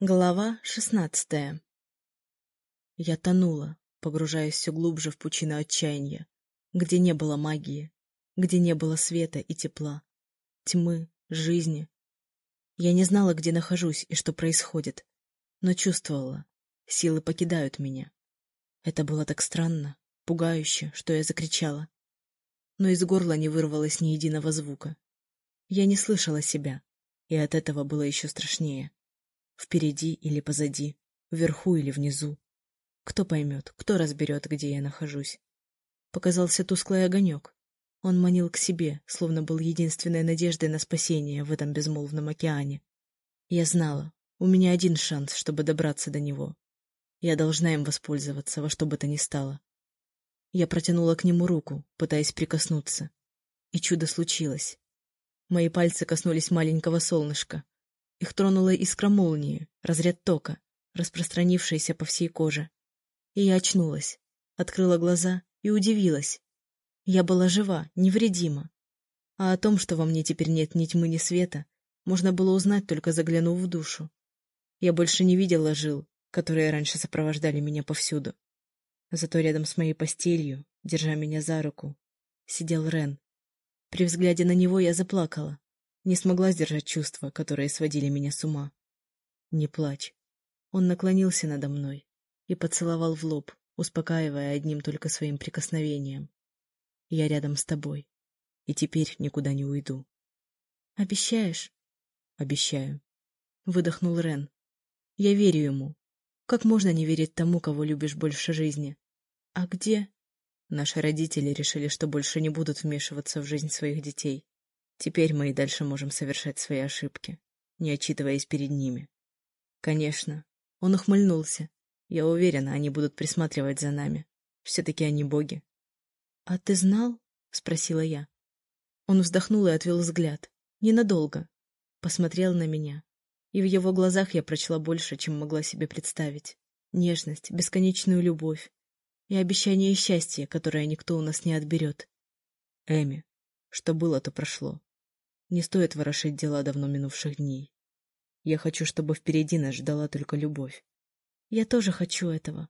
Глава шестнадцатая Я тонула, погружаясь все глубже в пучину отчаяния, где не было магии, где не было света и тепла, тьмы, жизни. Я не знала, где нахожусь и что происходит, но чувствовала, силы покидают меня. Это было так странно, пугающе, что я закричала. Но из горла не вырвалось ни единого звука. Я не слышала себя, и от этого было еще страшнее. Впереди или позади, вверху или внизу. Кто поймет, кто разберет, где я нахожусь. Показался тусклый огонек. Он манил к себе, словно был единственной надеждой на спасение в этом безмолвном океане. Я знала, у меня один шанс, чтобы добраться до него. Я должна им воспользоваться во что бы то ни стало. Я протянула к нему руку, пытаясь прикоснуться. И чудо случилось. Мои пальцы коснулись маленького солнышка, их тронула искра молнии, разряд тока, распространившийся по всей коже. И я очнулась, открыла глаза и удивилась. Я была жива, невредима. А о том, что во мне теперь нет ни тьмы, ни света, можно было узнать, только заглянув в душу. Я больше не видела жил, которые раньше сопровождали меня повсюду. Зато рядом с моей постелью, держа меня за руку, сидел Рен. При взгляде на него я заплакала. Не смогла сдержать чувства, которые сводили меня с ума. Не плачь. Он наклонился надо мной и поцеловал в лоб, успокаивая одним только своим прикосновением. Я рядом с тобой, и теперь никуда не уйду. Обещаешь? Обещаю. Выдохнул Рен. Я верю ему. Как можно не верить тому, кого любишь больше жизни? А где? Наши родители решили, что больше не будут вмешиваться в жизнь своих детей. Теперь мы и дальше можем совершать свои ошибки, не отчитываясь перед ними. Конечно, он ухмыльнулся. Я уверена, они будут присматривать за нами. Все-таки они боги. — А ты знал? — спросила я. Он вздохнул и отвел взгляд. Ненадолго. Посмотрел на меня. И в его глазах я прочла больше, чем могла себе представить. Нежность, бесконечную любовь и обещание счастья, которое никто у нас не отберет. Эми, что было, то прошло. Не стоит ворошить дела давно минувших дней. Я хочу, чтобы впереди нас ждала только любовь. Я тоже хочу этого.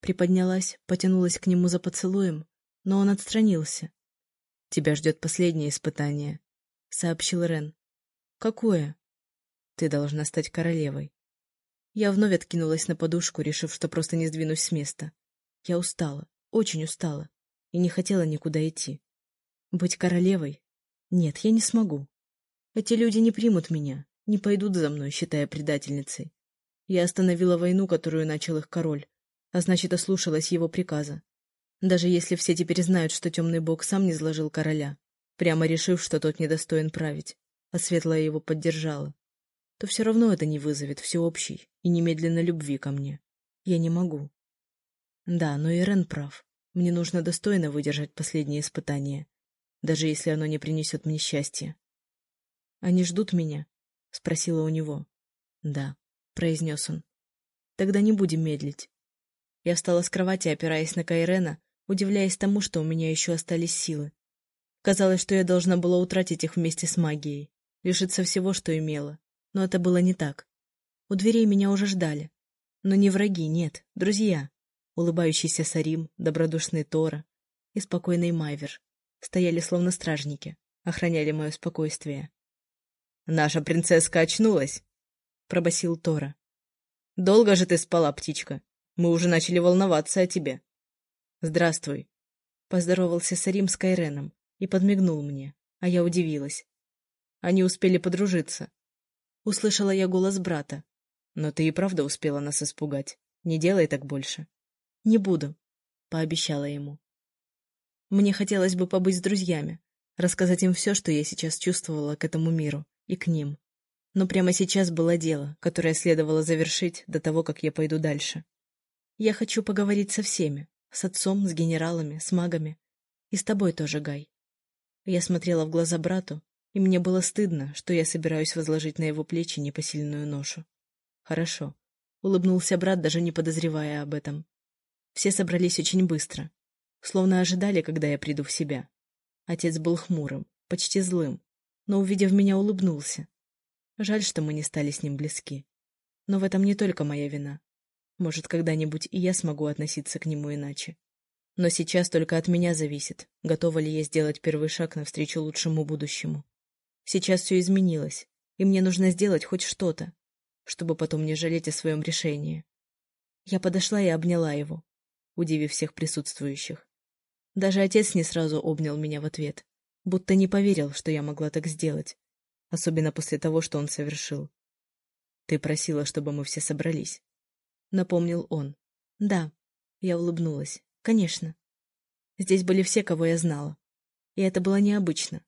Приподнялась, потянулась к нему за поцелуем, но он отстранился. — Тебя ждет последнее испытание, — сообщил Рен. — Какое? — Ты должна стать королевой. Я вновь откинулась на подушку, решив, что просто не сдвинусь с места. Я устала, очень устала, и не хотела никуда идти. Быть королевой? Нет, я не смогу. Эти люди не примут меня, не пойдут за мной, считая предательницей. Я остановила войну, которую начал их король, а значит, ослушалась его приказа. Даже если все теперь знают, что темный бог сам не сложил короля, прямо решив, что тот недостоин править, а светлая его поддержала, то все равно это не вызовет всеобщей и немедленно любви ко мне. Я не могу. Да, но Ирен прав. Мне нужно достойно выдержать последнее испытание, даже если оно не принесет мне счастья. «Они ждут меня?» — спросила у него. «Да», — произнес он. «Тогда не будем медлить». Я встала с кровати, опираясь на Кайрена, удивляясь тому, что у меня еще остались силы. Казалось, что я должна была утратить их вместе с магией, лишиться всего, что имела. Но это было не так. У дверей меня уже ждали. Но не враги, нет, друзья. Улыбающийся Сарим, добродушный Тора и спокойный Майвер стояли словно стражники, охраняли мое спокойствие. «Наша принцесска очнулась», — пробасил Тора. «Долго же ты спала, птичка? Мы уже начали волноваться о тебе». «Здравствуй», — поздоровался Сарим с Кайреном и подмигнул мне, а я удивилась. Они успели подружиться. Услышала я голос брата. «Но ты и правда успела нас испугать. Не делай так больше». «Не буду», — пообещала ему. Мне хотелось бы побыть с друзьями, рассказать им все, что я сейчас чувствовала к этому миру и к ним. Но прямо сейчас было дело, которое следовало завершить до того, как я пойду дальше. Я хочу поговорить со всеми, с отцом, с генералами, с магами. И с тобой тоже, Гай. Я смотрела в глаза брату, и мне было стыдно, что я собираюсь возложить на его плечи непосильную ношу. Хорошо. Улыбнулся брат, даже не подозревая об этом. Все собрались очень быстро, словно ожидали, когда я приду в себя. Отец был хмурым, почти злым, но, увидев меня, улыбнулся. Жаль, что мы не стали с ним близки. Но в этом не только моя вина. Может, когда-нибудь и я смогу относиться к нему иначе. Но сейчас только от меня зависит, готова ли я сделать первый шаг навстречу лучшему будущему. Сейчас все изменилось, и мне нужно сделать хоть что-то, чтобы потом не жалеть о своем решении. Я подошла и обняла его, удивив всех присутствующих. Даже отец не сразу обнял меня в ответ, будто не поверил, что я могла так сделать, особенно после того, что он совершил. «Ты просила, чтобы мы все собрались», — напомнил он. «Да», — я улыбнулась. Конечно. Здесь были все, кого я знала. И это было необычно.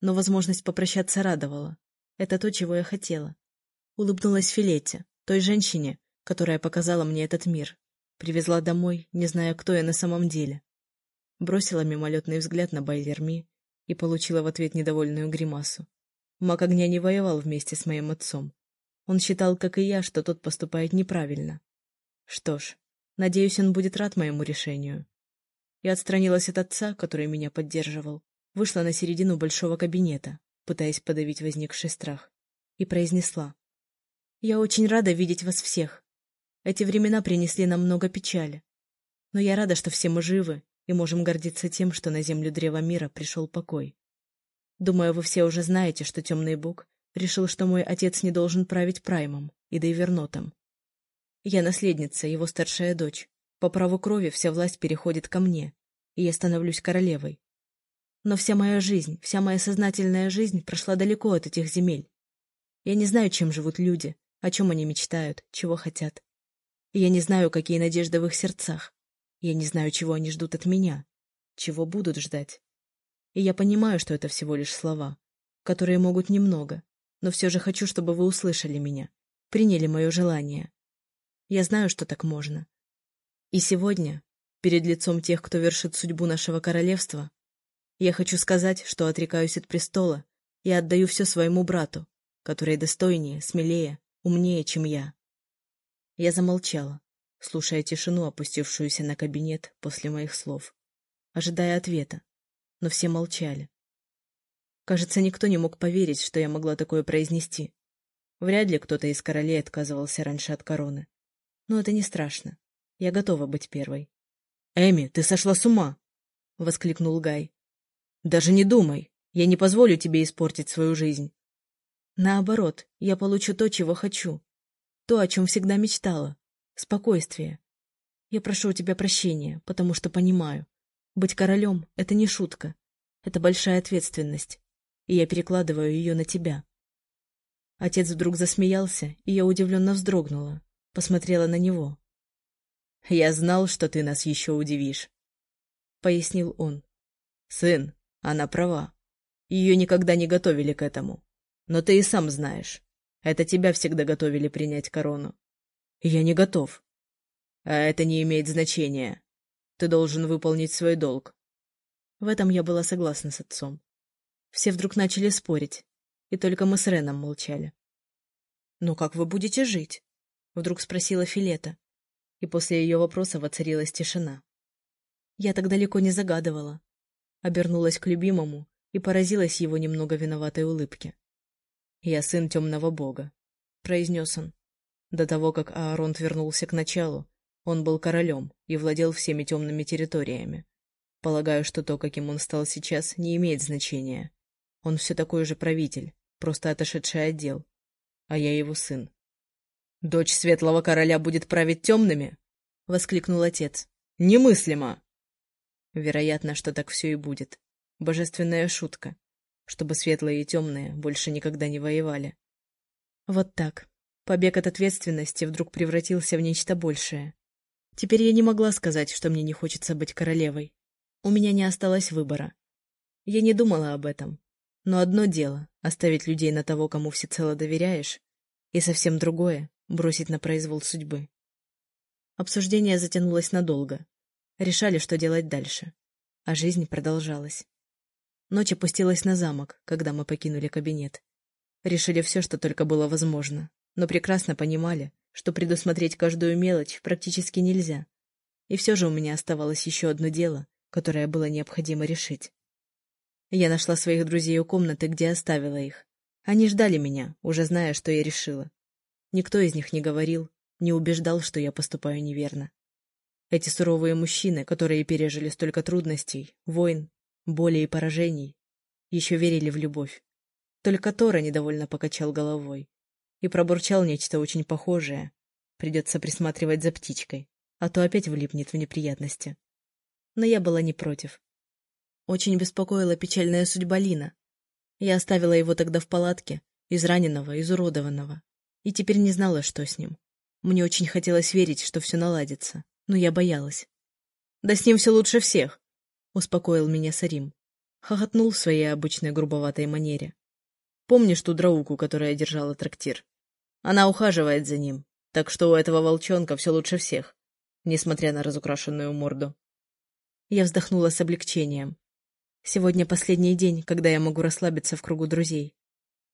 Но возможность попрощаться радовала. Это то, чего я хотела. Улыбнулась Филете, той женщине, которая показала мне этот мир. Привезла домой, не зная, кто я на самом деле. Бросила мимолетный взгляд на Байлерми и получила в ответ недовольную гримасу. Маг огня не воевал вместе с моим отцом. Он считал, как и я, что тот поступает неправильно. Что ж, Надеюсь, он будет рад моему решению. Я отстранилась от отца, который меня поддерживал, вышла на середину большого кабинета, пытаясь подавить возникший страх, и произнесла. «Я очень рада видеть вас всех. Эти времена принесли нам много печали. Но я рада, что все мы живы и можем гордиться тем, что на землю Древа Мира пришел покой. Думаю, вы все уже знаете, что Темный Бог решил, что мой отец не должен править Праймом и Дейвернотом, я наследница, его старшая дочь. По праву крови вся власть переходит ко мне, и я становлюсь королевой. Но вся моя жизнь, вся моя сознательная жизнь прошла далеко от этих земель. Я не знаю, чем живут люди, о чем они мечтают, чего хотят. Я не знаю, какие надежды в их сердцах. Я не знаю, чего они ждут от меня, чего будут ждать. И я понимаю, что это всего лишь слова, которые могут немного, но все же хочу, чтобы вы услышали меня, приняли мое желание. Я знаю, что так можно. И сегодня, перед лицом тех, кто вершит судьбу нашего королевства, я хочу сказать, что отрекаюсь от престола и отдаю все своему брату, который достойнее, смелее, умнее, чем я. Я замолчала, слушая тишину, опустившуюся на кабинет после моих слов, ожидая ответа, но все молчали. Кажется, никто не мог поверить, что я могла такое произнести. Вряд ли кто-то из королей отказывался раньше от короны. Но это не страшно. Я готова быть первой. «Эми, ты сошла с ума!» — воскликнул Гай. «Даже не думай. Я не позволю тебе испортить свою жизнь. Наоборот, я получу то, чего хочу. То, о чем всегда мечтала. Спокойствие. Я прошу у тебя прощения, потому что понимаю. Быть королем — это не шутка. Это большая ответственность. И я перекладываю ее на тебя. Отец вдруг засмеялся, и я удивленно вздрогнула посмотрела на него. «Я знал, что ты нас еще удивишь», — пояснил он. «Сын, она права. Ее никогда не готовили к этому. Но ты и сам знаешь. Это тебя всегда готовили принять корону. Я не готов. А это не имеет значения. Ты должен выполнить свой долг». В этом я была согласна с отцом. Все вдруг начали спорить, и только мы с Реном молчали. «Но как вы будете жить?» — вдруг спросила Филета. И после ее вопроса воцарилась тишина. Я так далеко не загадывала. Обернулась к любимому и поразилась его немного виноватой улыбке. «Я сын темного бога», — произнес он. До того, как Ааронт вернулся к началу, он был королем и владел всеми темными территориями. Полагаю, что то, каким он стал сейчас, не имеет значения. Он все такой же правитель, просто отошедший отдел. А я его сын. «Дочь светлого короля будет править темными?» — воскликнул отец. «Немыслимо!» Вероятно, что так все и будет. Божественная шутка, чтобы светлые и темные больше никогда не воевали. Вот так. Побег от ответственности вдруг превратился в нечто большее. Теперь я не могла сказать, что мне не хочется быть королевой. У меня не осталось выбора. Я не думала об этом. Но одно дело — оставить людей на того, кому всецело доверяешь, и совсем другое бросить на произвол судьбы. Обсуждение затянулось надолго. Решали, что делать дальше. А жизнь продолжалась. Ночь опустилась на замок, когда мы покинули кабинет. Решили все, что только было возможно, но прекрасно понимали, что предусмотреть каждую мелочь практически нельзя. И все же у меня оставалось еще одно дело, которое было необходимо решить. Я нашла своих друзей у комнаты, где оставила их. Они ждали меня, уже зная, что я решила. Никто из них не говорил, не убеждал, что я поступаю неверно. Эти суровые мужчины, которые пережили столько трудностей, войн, боли и поражений, еще верили в любовь. Только Тора недовольно покачал головой и пробурчал нечто очень похожее. Придется присматривать за птичкой, а то опять влипнет в неприятности. Но я была не против. Очень беспокоила печальная судьба Лина. Я оставила его тогда в палатке, израненного, изуродованного, и теперь не знала, что с ним. Мне очень хотелось верить, что все наладится, но я боялась. «Да с ним все лучше всех», — успокоил меня Сарим. Хохотнул в своей обычной грубоватой манере. «Помнишь ту драуку, которая держала трактир? Она ухаживает за ним, так что у этого волчонка все лучше всех, несмотря на разукрашенную морду». Я вздохнула с облегчением. Сегодня последний день, когда я могу расслабиться в кругу друзей.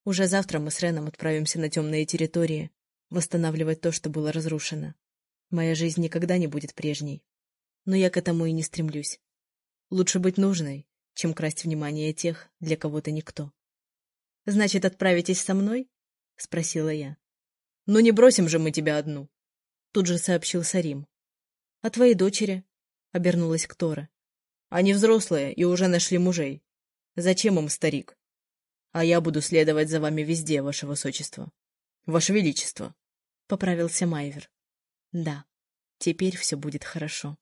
Уже завтра мы с Реном отправимся на темные территории, восстанавливать то, что было разрушено. Моя жизнь никогда не будет прежней. Но я к этому и не стремлюсь. Лучше быть нужной, чем красть внимание тех, для кого ты никто. — Значит, отправитесь со мной? — спросила я. — Ну не бросим же мы тебя одну, — тут же сообщил Сарим. — А твои дочери? — обернулась к Тора. — Они взрослые и уже нашли мужей. Зачем им старик? А я буду следовать за вами везде, ваше высочество. Ваше величество, — поправился Майвер. Да, теперь все будет хорошо.